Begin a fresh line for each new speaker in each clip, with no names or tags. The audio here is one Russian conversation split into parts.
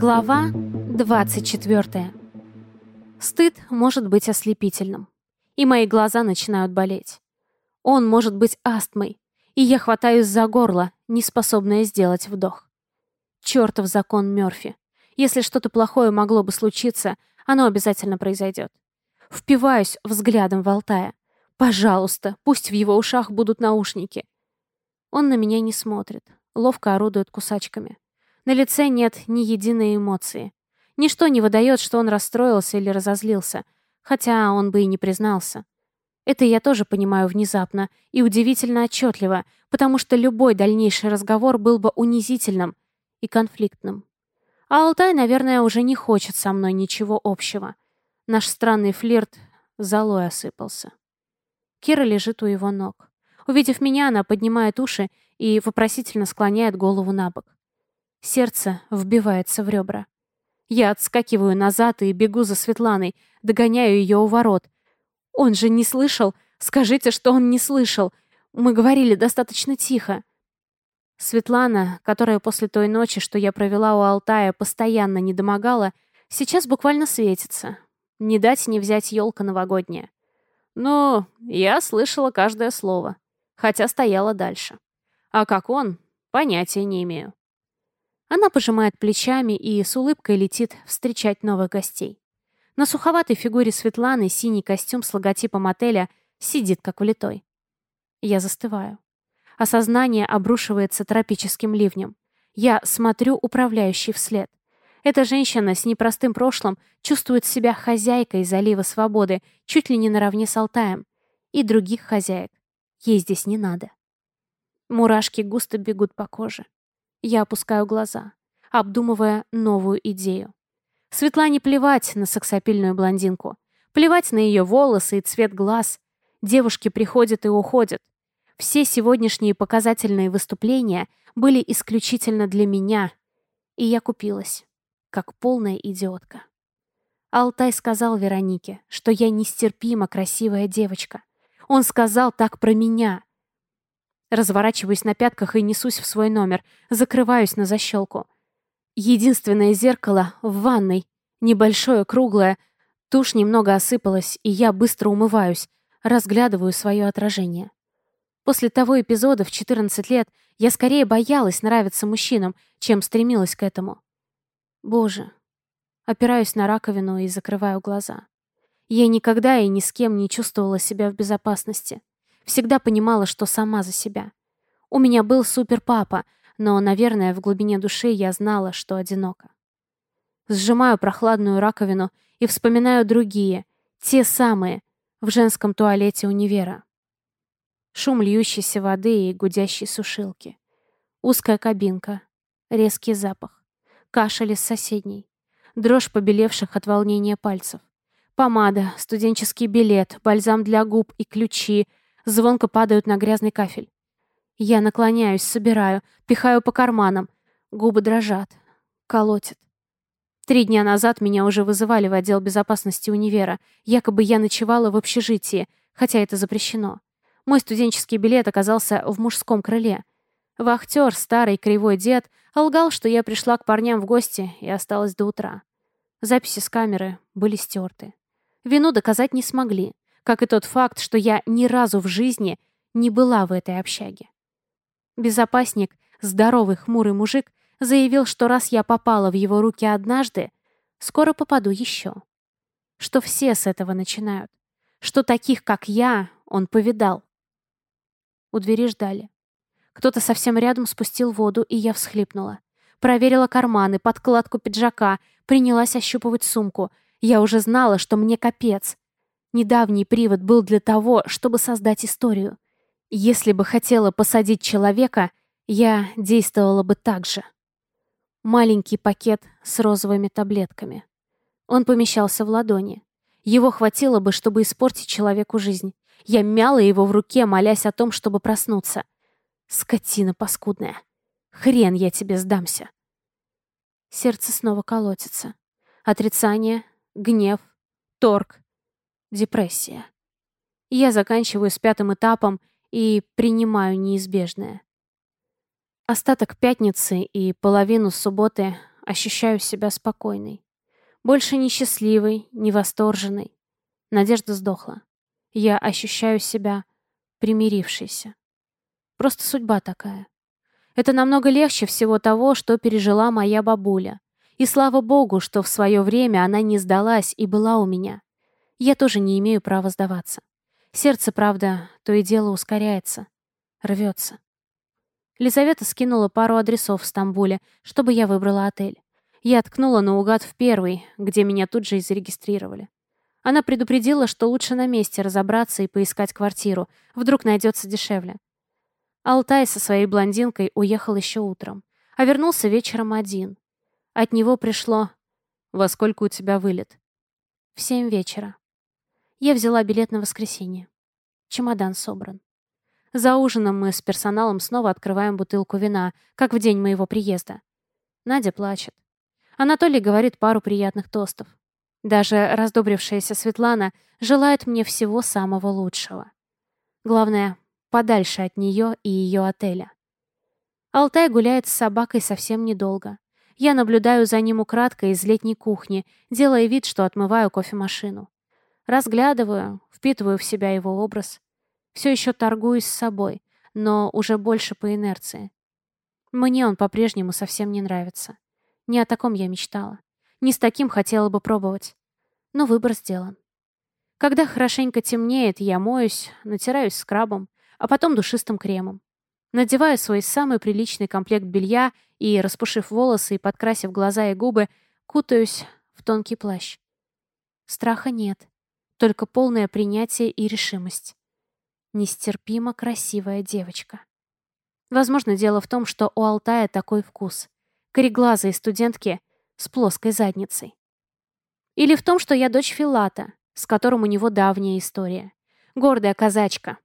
Глава 24. Стыд может быть ослепительным, и мои глаза начинают болеть. Он может быть астмой, и я хватаюсь за горло, не способная сделать вдох. Чертов закон Мёрфи. Если что-то плохое могло бы случиться, оно обязательно произойдет. Впиваюсь взглядом в Алтая. Пожалуйста, пусть в его ушах будут наушники. Он на меня не смотрит, ловко орудует кусачками. На лице нет ни единой эмоции. Ничто не выдает, что он расстроился или разозлился, хотя он бы и не признался. Это я тоже понимаю внезапно и удивительно отчетливо, потому что любой дальнейший разговор был бы унизительным и конфликтным. А Алтай, наверное, уже не хочет со мной ничего общего. Наш странный флирт золой осыпался. Кира лежит у его ног. Увидев меня, она поднимает уши и вопросительно склоняет голову на бок. Сердце вбивается в ребра. Я отскакиваю назад и бегу за Светланой, догоняю ее у ворот. Он же не слышал. Скажите, что он не слышал. Мы говорили достаточно тихо. Светлана, которая после той ночи, что я провела у Алтая, постоянно не домогала, сейчас буквально светится. Не дать не взять елка новогодняя. Но я слышала каждое слово, хотя стояла дальше. А как он, понятия не имею. Она пожимает плечами и с улыбкой летит встречать новых гостей. На суховатой фигуре Светланы синий костюм с логотипом отеля сидит как влитой. Я застываю. Осознание обрушивается тропическим ливнем. Я смотрю управляющий вслед. Эта женщина с непростым прошлым чувствует себя хозяйкой залива свободы, чуть ли не наравне с Алтаем. И других хозяек ей здесь не надо. Мурашки густо бегут по коже. Я опускаю глаза, обдумывая новую идею. Светлане плевать на сексапильную блондинку. Плевать на ее волосы и цвет глаз. Девушки приходят и уходят. Все сегодняшние показательные выступления были исключительно для меня, и я купилась, как полная идиотка. Алтай сказал Веронике, что я нестерпимо красивая девочка. Он сказал так про меня. Разворачиваюсь на пятках и несусь в свой номер. Закрываюсь на защелку. Единственное зеркало в ванной. Небольшое, круглое. Тушь немного осыпалась, и я быстро умываюсь. Разглядываю свое отражение. После того эпизода в 14 лет я скорее боялась нравиться мужчинам, чем стремилась к этому. Боже. Опираюсь на раковину и закрываю глаза. Я никогда и ни с кем не чувствовала себя в безопасности. Всегда понимала, что сама за себя. У меня был супер-папа, но, наверное, в глубине души я знала, что одинока. Сжимаю прохладную раковину и вспоминаю другие, те самые, в женском туалете универа. Шум льющейся воды и гудящей сушилки. Узкая кабинка, резкий запах, кашель из соседней, дрожь побелевших от волнения пальцев. Помада, студенческий билет, бальзам для губ и ключи, звонко падают на грязный кафель. Я наклоняюсь, собираю, пихаю по карманам. Губы дрожат. Колотит. Три дня назад меня уже вызывали в отдел безопасности универа. Якобы я ночевала в общежитии, хотя это запрещено. Мой студенческий билет оказался в мужском крыле. Вахтер, старый кривой дед, лгал, что я пришла к парням в гости и осталась до утра. Записи с камеры были стерты. Вину доказать не смогли как и тот факт, что я ни разу в жизни не была в этой общаге. Безопасник, здоровый хмурый мужик, заявил, что раз я попала в его руки однажды, скоро попаду еще. Что все с этого начинают. Что таких, как я, он повидал. У двери ждали. Кто-то совсем рядом спустил воду, и я всхлипнула. Проверила карманы, подкладку пиджака, принялась ощупывать сумку. Я уже знала, что мне капец. Недавний привод был для того, чтобы создать историю. Если бы хотела посадить человека, я действовала бы так же. Маленький пакет с розовыми таблетками. Он помещался в ладони. Его хватило бы, чтобы испортить человеку жизнь. Я мяла его в руке, молясь о том, чтобы проснуться. Скотина паскудная. Хрен я тебе сдамся. Сердце снова колотится. Отрицание, гнев, торг, депрессия. Я заканчиваю с пятым этапом и принимаю неизбежное. Остаток пятницы и половину субботы ощущаю себя спокойной. Больше не счастливой, не восторженной. Надежда сдохла. Я ощущаю себя примирившейся. Просто судьба такая. Это намного легче всего того, что пережила моя бабуля. И слава богу, что в свое время она не сдалась и была у меня. Я тоже не имею права сдаваться. Сердце, правда, то и дело ускоряется. Рвется. Лизавета скинула пару адресов в Стамбуле, чтобы я выбрала отель. Я ткнула наугад в первый, где меня тут же и зарегистрировали. Она предупредила, что лучше на месте разобраться и поискать квартиру. Вдруг найдется дешевле. Алтай со своей блондинкой уехал еще утром, а вернулся вечером один. От него пришло «Во сколько у тебя вылет?» «В семь вечера». Я взяла билет на воскресенье. Чемодан собран. За ужином мы с персоналом снова открываем бутылку вина, как в день моего приезда. Надя плачет. Анатолий говорит пару приятных тостов. Даже раздобрившаяся Светлана желает мне всего самого лучшего. Главное, подальше от нее и ее отеля. Алтай гуляет с собакой совсем недолго. Я наблюдаю за ним украдкой из летней кухни, делая вид, что отмываю кофемашину. Разглядываю, впитываю в себя его образ. Все еще торгуюсь с собой, но уже больше по инерции. Мне он по-прежнему совсем не нравится. Не о таком я мечтала. Не с таким хотела бы пробовать. Но выбор сделан. Когда хорошенько темнеет, я моюсь, натираюсь скрабом, а потом душистым кремом. Надеваю свой самый приличный комплект белья и, распушив волосы и подкрасив глаза и губы, кутаюсь в тонкий плащ. Страха нет, только полное принятие и решимость. Нестерпимо красивая девочка. Возможно, дело в том, что у Алтая такой вкус. Кореглазые студентки с плоской задницей. Или в том, что я дочь Филата, с которым у него давняя история. Гордая казачка.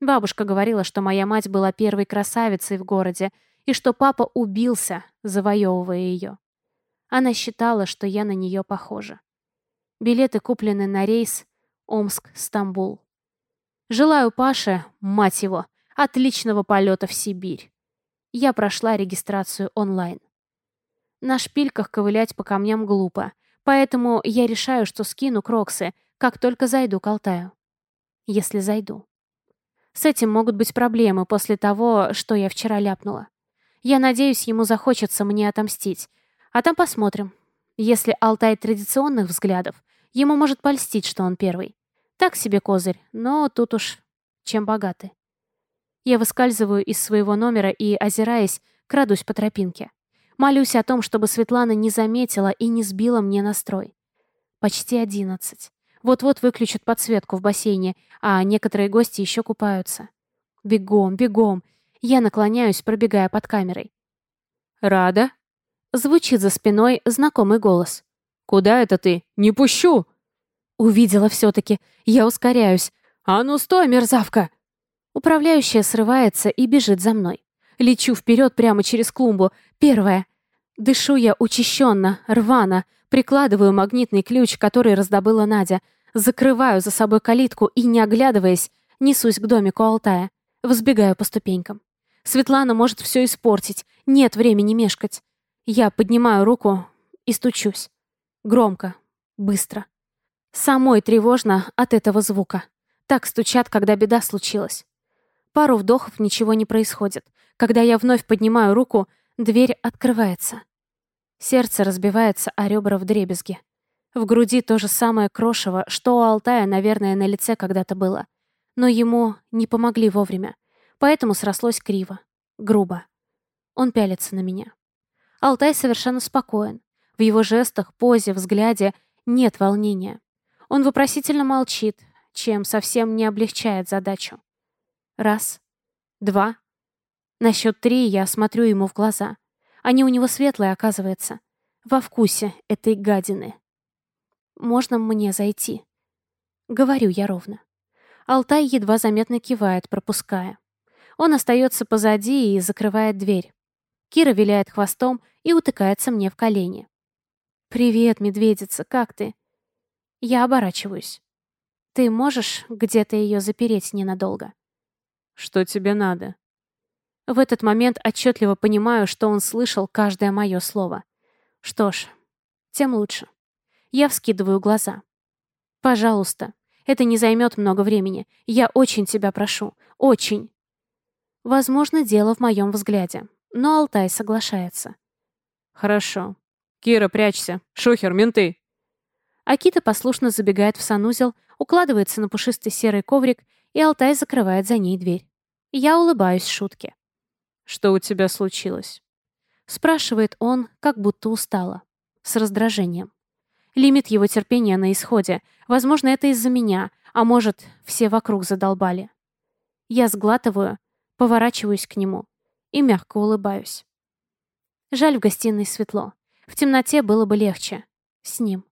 Бабушка говорила, что моя мать была первой красавицей в городе и что папа убился, завоевывая ее. Она считала, что я на нее похожа. Билеты куплены на рейс Омск-Стамбул. Желаю Паше, мать его, отличного полета в Сибирь. Я прошла регистрацию онлайн. На шпильках ковылять по камням глупо, поэтому я решаю, что скину кроксы, как только зайду к Алтаю. Если зайду. С этим могут быть проблемы после того, что я вчера ляпнула. Я надеюсь, ему захочется мне отомстить. А там посмотрим. Если Алтай традиционных взглядов, ему может польстить, что он первый. Так себе козырь, но тут уж чем богаты. Я выскальзываю из своего номера и, озираясь, крадусь по тропинке. Молюсь о том, чтобы Светлана не заметила и не сбила мне настрой. Почти одиннадцать. Вот-вот выключат подсветку в бассейне, а некоторые гости еще купаются. Бегом, бегом. Я наклоняюсь, пробегая под камерой.
«Рада?»
Звучит за спиной знакомый голос.
«Куда это ты? Не пущу!»
Увидела все-таки. Я ускоряюсь.
«А ну стой, мерзавка!»
Управляющая срывается и бежит за мной. Лечу вперед прямо через клумбу. Первая. Дышу я учащенно, рвано. Прикладываю магнитный ключ, который раздобыла Надя. Закрываю за собой калитку и, не оглядываясь, несусь к домику Алтая. Взбегаю по ступенькам. Светлана может все испортить. Нет времени мешкать. Я поднимаю руку и стучусь. Громко. Быстро. Самой тревожно от этого звука. Так стучат, когда беда случилась. Пару вдохов ничего не происходит. Когда я вновь поднимаю руку, дверь открывается. Сердце разбивается о ребра в дребезге. В груди то же самое крошево, что у Алтая, наверное, на лице когда-то было. Но ему не помогли вовремя. Поэтому срослось криво, грубо. Он пялится на меня. Алтай совершенно спокоен. В его жестах, позе, взгляде нет волнения. Он вопросительно молчит, чем совсем не облегчает задачу. Раз, два. На счет три я смотрю ему в глаза. Они у него светлые, оказывается. Во вкусе этой гадины. «Можно мне зайти?» Говорю я ровно. Алтай едва заметно кивает, пропуская. Он остается позади и закрывает дверь. Кира виляет хвостом и утыкается мне в колени. «Привет, медведица, как ты?» Я оборачиваюсь. «Ты можешь где-то ее запереть ненадолго?»
«Что тебе надо?»
В этот момент отчетливо понимаю, что он слышал каждое мое слово. Что ж, тем лучше. Я вскидываю глаза. Пожалуйста, это не займет много времени. Я очень тебя прошу. Очень. Возможно, дело в моем взгляде. Но Алтай соглашается.
Хорошо. Кира, прячься. Шухер, менты.
Акита послушно забегает в санузел, укладывается на пушистый серый коврик, и Алтай закрывает за ней дверь. Я улыбаюсь шутке.
«Что у тебя случилось?»
Спрашивает он, как будто устало. С раздражением. Лимит его терпения на исходе. Возможно, это из-за меня, а может, все вокруг задолбали. Я сглатываю, поворачиваюсь к нему и мягко улыбаюсь. Жаль, в гостиной светло. В темноте было бы легче. С ним.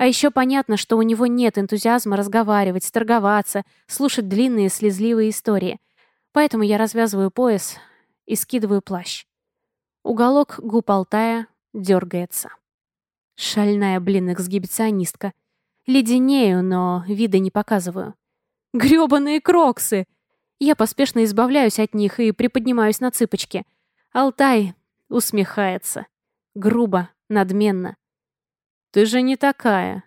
А еще понятно, что у него нет энтузиазма разговаривать, торговаться, слушать длинные слезливые истории. Поэтому я развязываю пояс и скидываю плащ. Уголок губ Алтая дергается. Шальная, блин, эксгибиционистка. Леденею, но вида не показываю. Грёбаные кроксы! Я поспешно избавляюсь от них и приподнимаюсь на цыпочки. Алтай усмехается. Грубо, надменно.
«Ты же не такая!»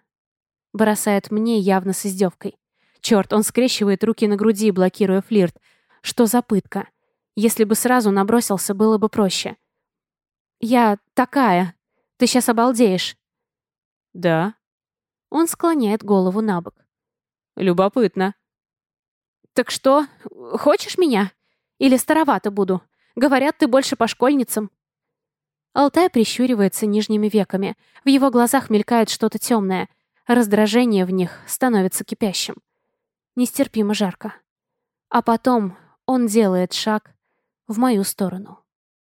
Бросает мне явно с издевкой. Черт, он скрещивает руки на груди, блокируя флирт. Что за пытка? Если бы сразу набросился, было бы проще. «Я такая. Ты сейчас обалдеешь».
«Да».
Он склоняет голову на бок.
«Любопытно».
«Так что, хочешь меня? Или старовато буду? Говорят, ты больше по школьницам». Алтай прищуривается нижними веками. В его глазах мелькает что-то темное. Раздражение в них становится кипящим. Нестерпимо жарко. А потом он делает шаг в мою сторону.